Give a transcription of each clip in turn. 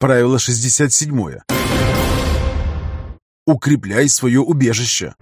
Правило 67. Укрепляй свое убежище.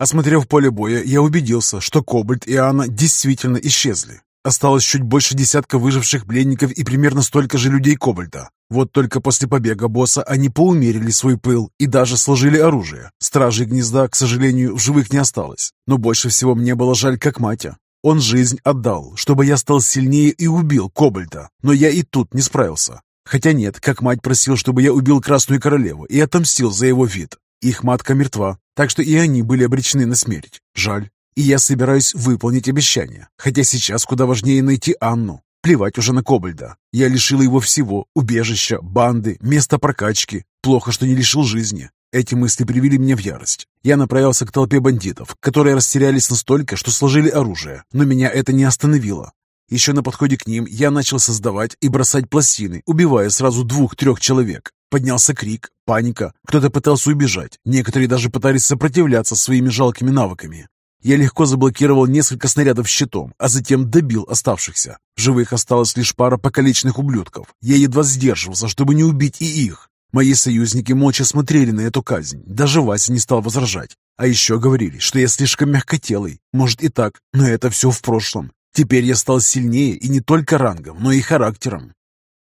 Осмотрев поле боя, я убедился, что Кобальт и Анна действительно исчезли. Осталось чуть больше десятка выживших пленников и примерно столько же людей Кобальта. Вот только после побега босса они поумерили свой пыл и даже сложили оружие. Стражей гнезда, к сожалению, в живых не осталось. Но больше всего мне было жаль как Матя. Он жизнь отдал, чтобы я стал сильнее и убил Кобальта. Но я и тут не справился. Хотя нет, как мать просил, чтобы я убил Красную Королеву и отомстил за его вид. Их матка мертва, так что и они были обречены на смерть. Жаль. И я собираюсь выполнить обещание. Хотя сейчас куда важнее найти Анну. Плевать уже на Кобальда. Я лишил его всего. Убежища, банды, места прокачки. Плохо, что не лишил жизни. Эти мысли привели меня в ярость. Я направился к толпе бандитов, которые растерялись настолько, что сложили оружие. Но меня это не остановило. Еще на подходе к ним я начал создавать и бросать пластины, убивая сразу двух-трех человек. Поднялся крик, паника, кто-то пытался убежать, некоторые даже пытались сопротивляться своими жалкими навыками. Я легко заблокировал несколько снарядов щитом, а затем добил оставшихся. В живых осталась лишь пара покалеченных ублюдков. Я едва сдерживался, чтобы не убить и их. Мои союзники молча смотрели на эту казнь. Даже Вася не стал возражать. А еще говорили, что я слишком мягкотелый. Может и так, но это все в прошлом. Теперь я стал сильнее и не только рангом, но и характером.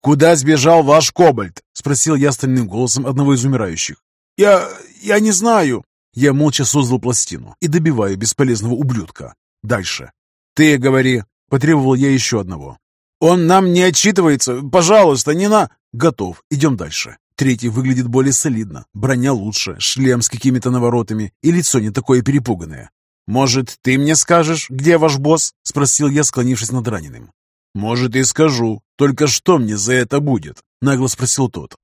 «Куда сбежал ваш кобальт?» — спросил я остальным голосом одного из умирающих. «Я... я не знаю». Я молча создал пластину и добиваю бесполезного ублюдка. Дальше. «Ты говори», — потребовал я еще одного. «Он нам не отчитывается. Пожалуйста, не на...» «Готов. Идем дальше». Третий выглядит более солидно. Броня лучше, шлем с какими-то наворотами и лицо не такое перепуганное. «Может, ты мне скажешь, где ваш босс?» — спросил я, склонившись над раненым. «Может, и скажу. Только что мне за это будет?» — нагло спросил тот.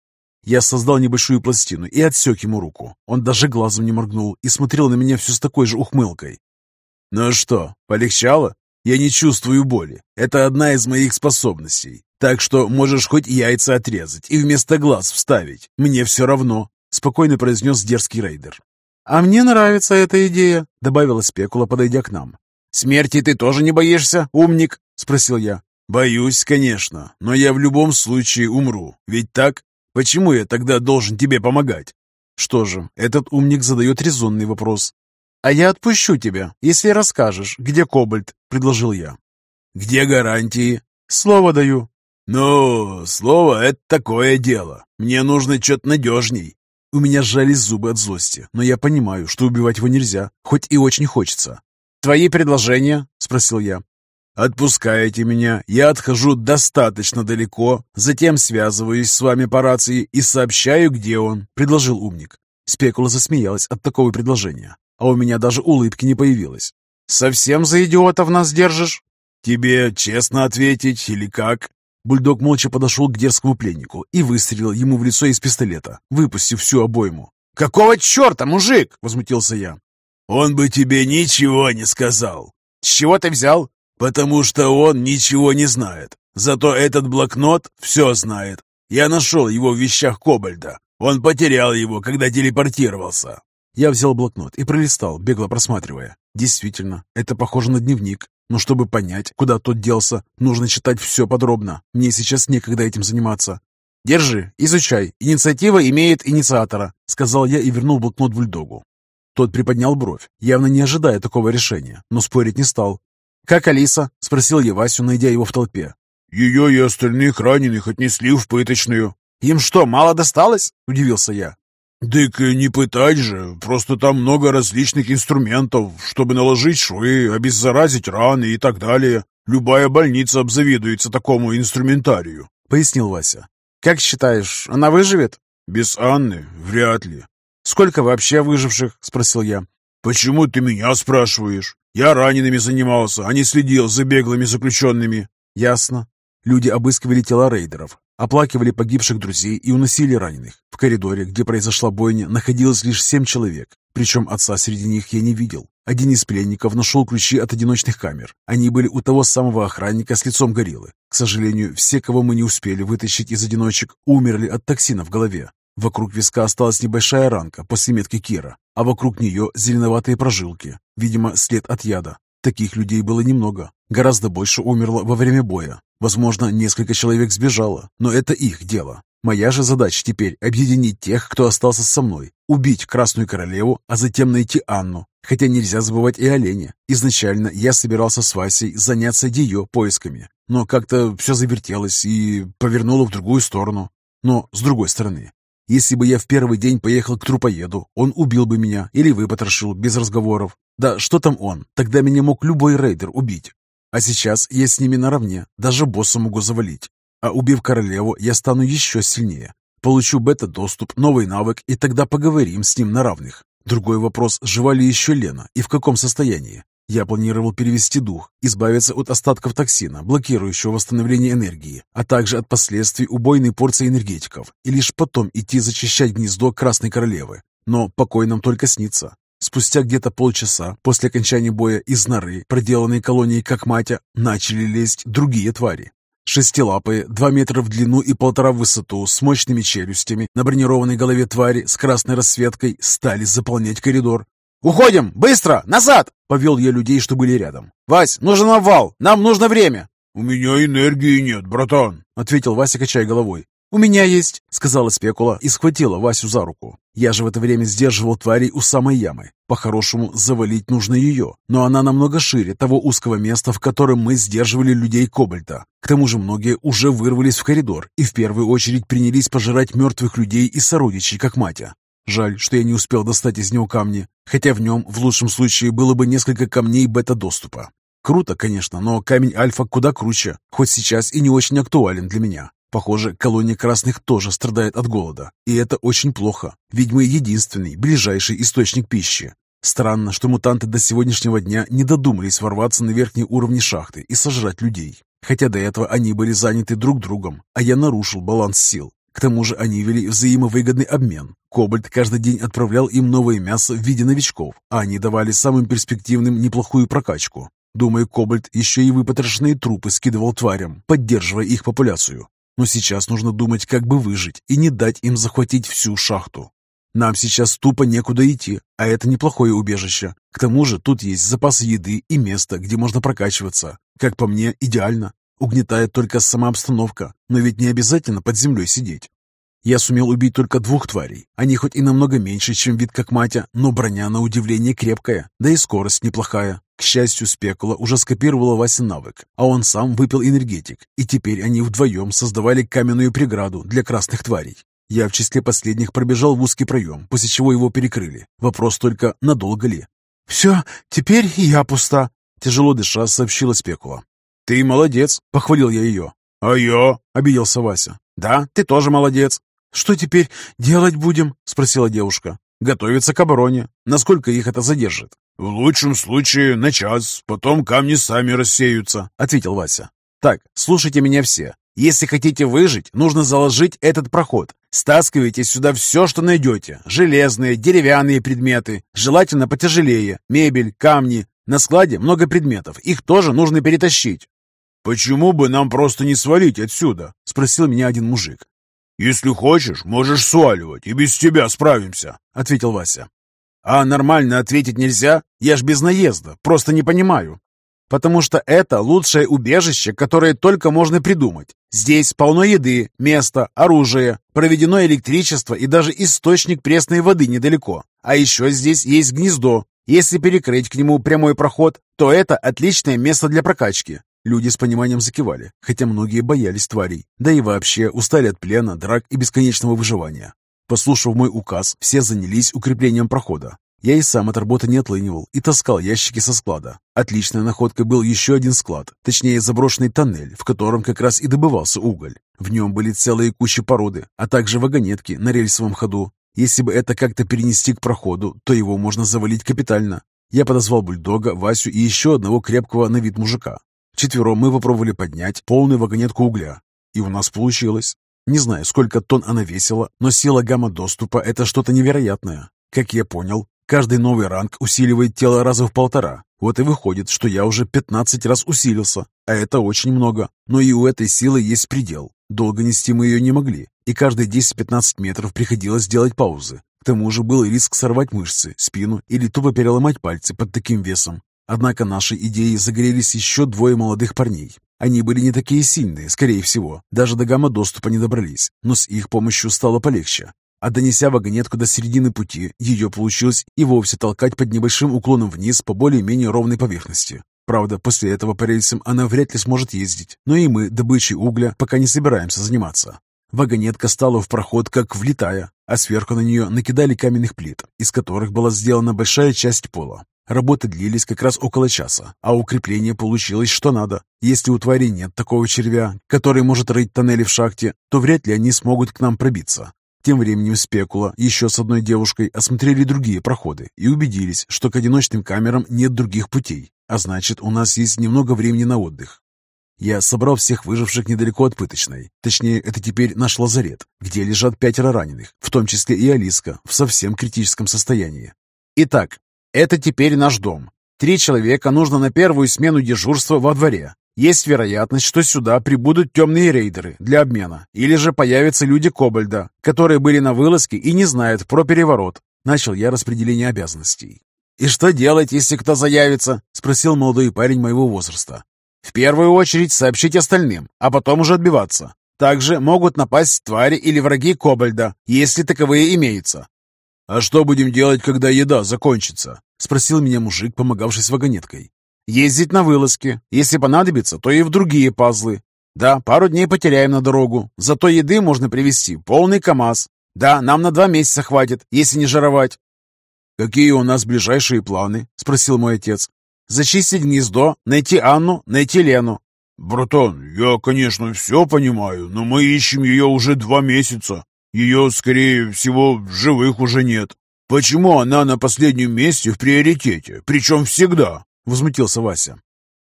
Я создал небольшую пластину и отсек ему руку. Он даже глазом не моргнул и смотрел на меня все с такой же ухмылкой. «Ну что, полегчало? Я не чувствую боли. Это одна из моих способностей. Так что можешь хоть яйца отрезать и вместо глаз вставить. Мне все равно», — спокойно произнес дерзкий рейдер. «А мне нравится эта идея», — добавила спекула, подойдя к нам. «Смерти ты тоже не боишься, умник?» — спросил я. «Боюсь, конечно, но я в любом случае умру. Ведь так? Почему я тогда должен тебе помогать?» Что же, этот умник задает резонный вопрос. «А я отпущу тебя, если расскажешь, где Кобальт», — предложил я. «Где гарантии?» «Слово даю». «Ну, слово — это такое дело. Мне нужно что-то надежней». У меня сжались зубы от злости, но я понимаю, что убивать его нельзя, хоть и очень хочется. «Твои предложения?» — спросил я. «Отпускаете меня, я отхожу достаточно далеко, затем связываюсь с вами по рации и сообщаю, где он», — предложил умник. Спекула засмеялась от такого предложения, а у меня даже улыбки не появилось. «Совсем за идиотов нас держишь?» «Тебе честно ответить или как?» Бульдог молча подошел к дерзкому пленнику и выстрелил ему в лицо из пистолета, выпустив всю обойму. «Какого черта, мужик?» — возмутился я. «Он бы тебе ничего не сказал». «С чего ты взял?» «Потому что он ничего не знает. Зато этот блокнот все знает. Я нашел его в вещах Кобальда. Он потерял его, когда телепортировался». Я взял блокнот и пролистал, бегло просматривая. Действительно, это похоже на дневник. Но чтобы понять, куда тот делся, нужно читать все подробно. Мне сейчас некогда этим заниматься. «Держи, изучай. Инициатива имеет инициатора», — сказал я и вернул блокнот бульдогу. Тот приподнял бровь, явно не ожидая такого решения, но спорить не стал. «Как Алиса?» — спросил я Васю, найдя его в толпе. «Ее и остальных раненых отнесли в пыточную». «Им что, мало досталось?» — удивился я. «Дык не пытать же, просто там много различных инструментов, чтобы наложить швы, обеззаразить раны и так далее. Любая больница обзавидуется такому инструментарию», — пояснил Вася. «Как считаешь, она выживет?» «Без Анны вряд ли». «Сколько вообще выживших?» — спросил я. «Почему ты меня спрашиваешь? Я ранеными занимался, а не следил за беглыми заключенными». «Ясно». Люди обыскивали тела рейдеров, оплакивали погибших друзей и уносили раненых. В коридоре, где произошла бойня, находилось лишь семь человек. Причем отца среди них я не видел. Один из пленников нашел ключи от одиночных камер. Они были у того самого охранника с лицом гориллы. К сожалению, все, кого мы не успели вытащить из одиночек, умерли от токсина в голове. Вокруг виска осталась небольшая ранка после метки Кира, а вокруг нее зеленоватые прожилки, видимо, след от яда. Таких людей было немного, Гораздо больше умерло во время боя. Возможно, несколько человек сбежало, но это их дело. Моя же задача теперь объединить тех, кто остался со мной, убить Красную Королеву, а затем найти Анну. Хотя нельзя забывать и оленя. Изначально я собирался с Васей заняться ее поисками, но как-то все завертелось и повернуло в другую сторону. Но с другой стороны, если бы я в первый день поехал к трупоеду, он убил бы меня или выпотрошил без разговоров. Да что там он, тогда меня мог любой рейдер убить. А сейчас я с ними наравне, даже босса могу завалить. А убив королеву, я стану еще сильнее. Получу бета-доступ, новый навык, и тогда поговорим с ним на равных. Другой вопрос, жива ли еще Лена и в каком состоянии. Я планировал перевести дух, избавиться от остатков токсина, блокирующего восстановление энергии, а также от последствий убойной порции энергетиков, и лишь потом идти зачищать гнездо Красной Королевы. Но покой нам только снится. Спустя где-то полчаса после окончания боя из норы, проделанной колонией как матя, начали лезть другие твари. Шестилапые, два метра в длину и полтора в высоту, с мощными челюстями, на бронированной голове твари с красной расцветкой, стали заполнять коридор. «Уходим! Быстро! Назад!» — повел я людей, что были рядом. «Вась, нужен обвал! Нам нужно время!» «У меня энергии нет, братан!» — ответил Вася, качая головой. «У меня есть», — сказала спекула и схватила Васю за руку. Я же в это время сдерживал тварей у самой ямы. По-хорошему, завалить нужно ее, но она намного шире того узкого места, в котором мы сдерживали людей Кобальта. К тому же многие уже вырвались в коридор и в первую очередь принялись пожирать мертвых людей и сородичей, как матя. Жаль, что я не успел достать из него камни, хотя в нем, в лучшем случае, было бы несколько камней бета-доступа. Круто, конечно, но камень Альфа куда круче, хоть сейчас и не очень актуален для меня. Похоже, колония красных тоже страдает от голода, и это очень плохо, ведь мы единственный, ближайший источник пищи. Странно, что мутанты до сегодняшнего дня не додумались ворваться на верхние уровни шахты и сожрать людей. Хотя до этого они были заняты друг другом, а я нарушил баланс сил. К тому же они вели взаимовыгодный обмен. Кобальт каждый день отправлял им новое мясо в виде новичков, а они давали самым перспективным неплохую прокачку. Думаю, Кобальт еще и выпотрошенные трупы скидывал тварям, поддерживая их популяцию. Но сейчас нужно думать, как бы выжить и не дать им захватить всю шахту. Нам сейчас тупо некуда идти, а это неплохое убежище. К тому же тут есть запасы еды и место, где можно прокачиваться. Как по мне, идеально. Угнетает только сама обстановка, но ведь не обязательно под землей сидеть. Я сумел убить только двух тварей. Они хоть и намного меньше, чем вид как матя, но броня на удивление крепкая, да и скорость неплохая. К счастью, спекула уже скопировала Вася навык, а он сам выпил энергетик, и теперь они вдвоем создавали каменную преграду для красных тварей. Я в числе последних пробежал в узкий проем, после чего его перекрыли. Вопрос только, надолго ли? «Все, теперь я пуста», — тяжело дыша сообщила спекула. «Ты молодец», — похвалил я ее. «А я?» — обиделся Вася. «Да, ты тоже молодец». «Что теперь делать будем?» — спросила девушка. «Готовиться к обороне. Насколько их это задержит?» «В лучшем случае на час, потом камни сами рассеются», — ответил Вася. «Так, слушайте меня все. Если хотите выжить, нужно заложить этот проход. Стаскивайте сюда все, что найдете. Железные, деревянные предметы, желательно потяжелее, мебель, камни. На складе много предметов, их тоже нужно перетащить». «Почему бы нам просто не свалить отсюда?» — спросил меня один мужик. «Если хочешь, можешь сваливать, и без тебя справимся», — ответил Вася. А нормально ответить нельзя? Я ж без наезда, просто не понимаю. Потому что это лучшее убежище, которое только можно придумать. Здесь полно еды, места, оружия, проведено электричество и даже источник пресной воды недалеко. А еще здесь есть гнездо. Если перекрыть к нему прямой проход, то это отличное место для прокачки. Люди с пониманием закивали, хотя многие боялись тварей, да и вообще устали от плена, драк и бесконечного выживания. Послушав мой указ, все занялись укреплением прохода. Я и сам от работы не отлынивал и таскал ящики со склада. Отличной находкой был еще один склад, точнее заброшенный тоннель, в котором как раз и добывался уголь. В нем были целые кучи породы, а также вагонетки на рельсовом ходу. Если бы это как-то перенести к проходу, то его можно завалить капитально. Я подозвал бульдога, Васю и еще одного крепкого на вид мужика. Четвером мы попробовали поднять полную вагонетку угля. И у нас получилось. Не знаю, сколько тонн она весила, но сила гамма-доступа — это что-то невероятное. Как я понял, каждый новый ранг усиливает тело раза в полтора. Вот и выходит, что я уже 15 раз усилился, а это очень много. Но и у этой силы есть предел. Долго нести мы ее не могли, и каждые 10-15 метров приходилось делать паузы. К тому же был риск сорвать мышцы, спину или тупо переломать пальцы под таким весом. Однако нашей идеей загорелись еще двое молодых парней. Они были не такие сильные, скорее всего, даже до гамма-доступа не добрались, но с их помощью стало полегче. А донеся вагонетку до середины пути, ее получилось и вовсе толкать под небольшим уклоном вниз по более-менее ровной поверхности. Правда, после этого по рельсам она вряд ли сможет ездить, но и мы добычей угля пока не собираемся заниматься. Вагонетка стала в проход как влетая, а сверху на нее накидали каменных плит, из которых была сделана большая часть пола. Работы длились как раз около часа, а укрепление получилось что надо. Если у твари нет такого червя, который может рыть тоннели в шахте, то вряд ли они смогут к нам пробиться. Тем временем Спекула еще с одной девушкой осмотрели другие проходы и убедились, что к одиночным камерам нет других путей, а значит, у нас есть немного времени на отдых. Я собрал всех выживших недалеко от пыточной. Точнее, это теперь наш лазарет, где лежат пятеро раненых, в том числе и Алиска, в совсем критическом состоянии. Итак, это теперь наш дом. Три человека нужно на первую смену дежурства во дворе. Есть вероятность, что сюда прибудут темные рейдеры для обмена, или же появятся люди Кобальда, которые были на вылазке и не знают про переворот. Начал я распределение обязанностей. «И что делать, если кто заявится?» — спросил молодой парень моего возраста. «В первую очередь сообщить остальным, а потом уже отбиваться. Также могут напасть твари или враги Кобальда, если таковые имеются». «А что будем делать, когда еда закончится?» — спросил меня мужик, помогавший с вагонеткой. Ездить на вылазки. Если понадобится, то и в другие пазлы. Да, пару дней потеряем на дорогу. Зато еды можно привезти полный КАМАЗ. Да, нам на два месяца хватит, если не жировать. «Какие у нас ближайшие планы?» — спросил мой отец. «Зачистить гнездо, найти Анну, найти Лену». «Братан, я, конечно, все понимаю, но мы ищем ее уже два месяца. Ее, скорее всего, в живых уже нет. Почему она на последнем месте в приоритете, причем всегда?» возмутился Вася.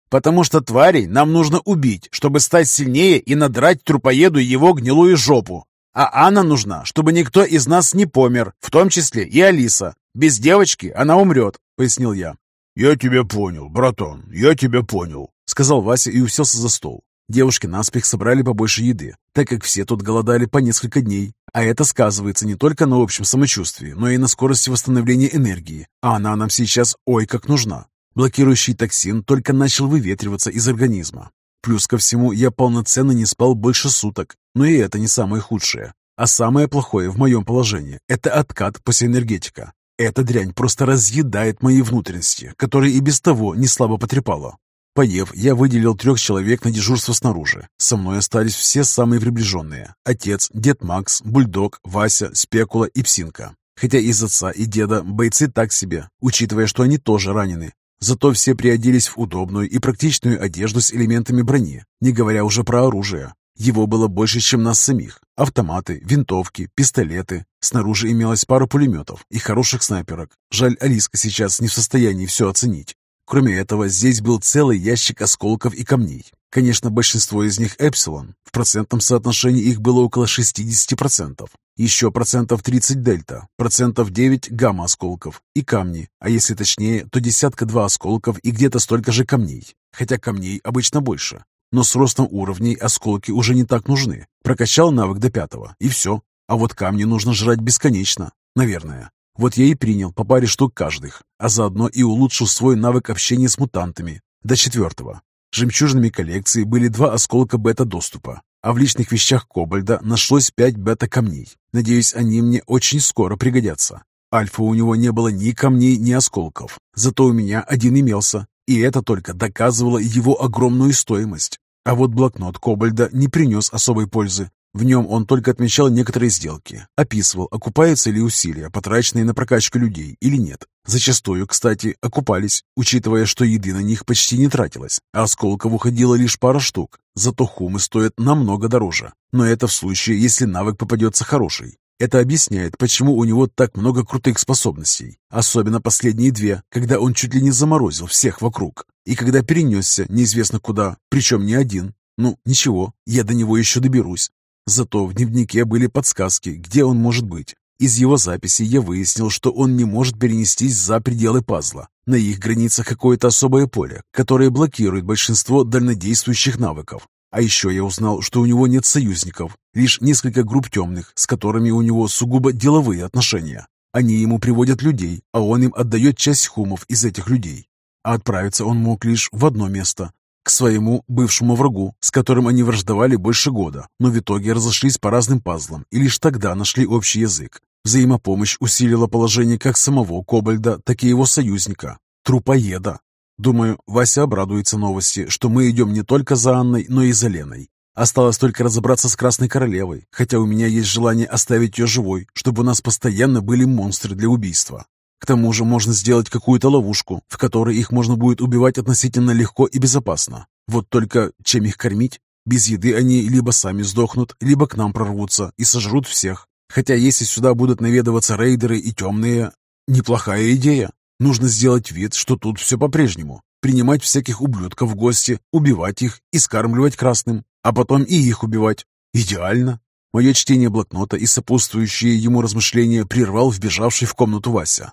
«Потому что тварей нам нужно убить, чтобы стать сильнее и надрать трупоеду его гнилую жопу. А Анна нужна, чтобы никто из нас не помер, в том числе и Алиса. Без девочки она умрет», — пояснил я. «Я тебя понял, братан, я тебя понял», — сказал Вася и уселся за стол. Девушки наспех собрали побольше еды, так как все тут голодали по несколько дней. А это сказывается не только на общем самочувствии, но и на скорости восстановления энергии. А она нам сейчас ой как нужна. Блокирующий токсин только начал выветриваться из организма. Плюс ко всему, я полноценно не спал больше суток, но и это не самое худшее. А самое плохое в моем положении – это откат после энергетика. Эта дрянь просто разъедает мои внутренности, которые и без того не слабо потрепала. Поев, я выделил трех человек на дежурство снаружи. Со мной остались все самые приближенные. Отец, дед Макс, Бульдог, Вася, Спекула и Псинка. Хотя из отца и деда бойцы так себе, учитывая, что они тоже ранены. Зато все приоделись в удобную и практичную одежду с элементами брони, не говоря уже про оружие. Его было больше, чем нас самих. Автоматы, винтовки, пистолеты. Снаружи имелось пара пулеметов и хороших снайперок. Жаль, Алиска сейчас не в состоянии все оценить. Кроме этого, здесь был целый ящик осколков и камней. Конечно, большинство из них Эпсилон. В процентном соотношении их было около 60%. Еще процентов 30 дельта, процентов 9 гамма-осколков и камни, а если точнее, то десятка-два осколков и где-то столько же камней. Хотя камней обычно больше. Но с ростом уровней осколки уже не так нужны. Прокачал навык до пятого, и все. А вот камни нужно жрать бесконечно, наверное. Вот я и принял по паре штук каждых, а заодно и улучшил свой навык общения с мутантами до четвертого. Жемчужными коллекции были два осколка бета-доступа, а в личных вещах Кобальда нашлось пять бета-камней. Надеюсь, они мне очень скоро пригодятся. Альфа у него не было ни камней, ни осколков. Зато у меня один имелся, и это только доказывало его огромную стоимость. А вот блокнот Кобальда не принес особой пользы. В нем он только отмечал некоторые сделки, описывал, окупаются ли усилия, потраченные на прокачку людей или нет. Зачастую, кстати, окупались, учитывая, что еды на них почти не тратилось, а осколков уходило лишь пара штук. Зато хумы стоят намного дороже. Но это в случае, если навык попадется хороший. Это объясняет, почему у него так много крутых способностей. Особенно последние две, когда он чуть ли не заморозил всех вокруг. И когда перенесся неизвестно куда, причем не один. Ну, ничего, я до него еще доберусь. Зато в дневнике были подсказки, где он может быть. Из его записи я выяснил, что он не может перенестись за пределы пазла. На их границах какое-то особое поле, которое блокирует большинство дальнодействующих навыков. А еще я узнал, что у него нет союзников, лишь несколько групп темных, с которыми у него сугубо деловые отношения. Они ему приводят людей, а он им отдает часть хумов из этих людей. а отправиться он мог лишь в одно место к своему бывшему врагу, с которым они враждовали больше года, но в итоге разошлись по разным пазлам и лишь тогда нашли общий язык. Взаимопомощь усилила положение как самого Кобальда, так и его союзника, трупоеда. Думаю, Вася обрадуется новости, что мы идем не только за Анной, но и за Леной. Осталось только разобраться с Красной Королевой, хотя у меня есть желание оставить ее живой, чтобы у нас постоянно были монстры для убийства. К тому же можно сделать какую-то ловушку, в которой их можно будет убивать относительно легко и безопасно. Вот только чем их кормить? Без еды они либо сами сдохнут, либо к нам прорвутся и сожрут всех. Хотя если сюда будут наведываться рейдеры и темные, неплохая идея. Нужно сделать вид, что тут все по-прежнему. Принимать всяких ублюдков в гости, убивать их и скармливать красным, а потом и их убивать. Идеально. Мое чтение блокнота и сопутствующие ему размышления прервал вбежавший в комнату Вася.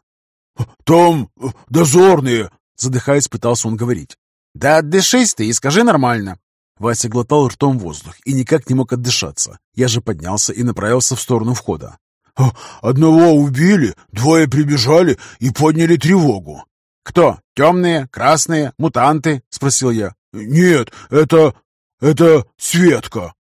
«Там э, дозорные!» Задыхаясь, пытался он говорить. «Да отдышись ты и скажи нормально!» Вася глотал ртом воздух и никак не мог отдышаться. Я же поднялся и направился в сторону входа. «Одного убили, двое прибежали и подняли тревогу». «Кто? Темные? Красные? Мутанты?» — спросил я. «Нет, это... это Светка».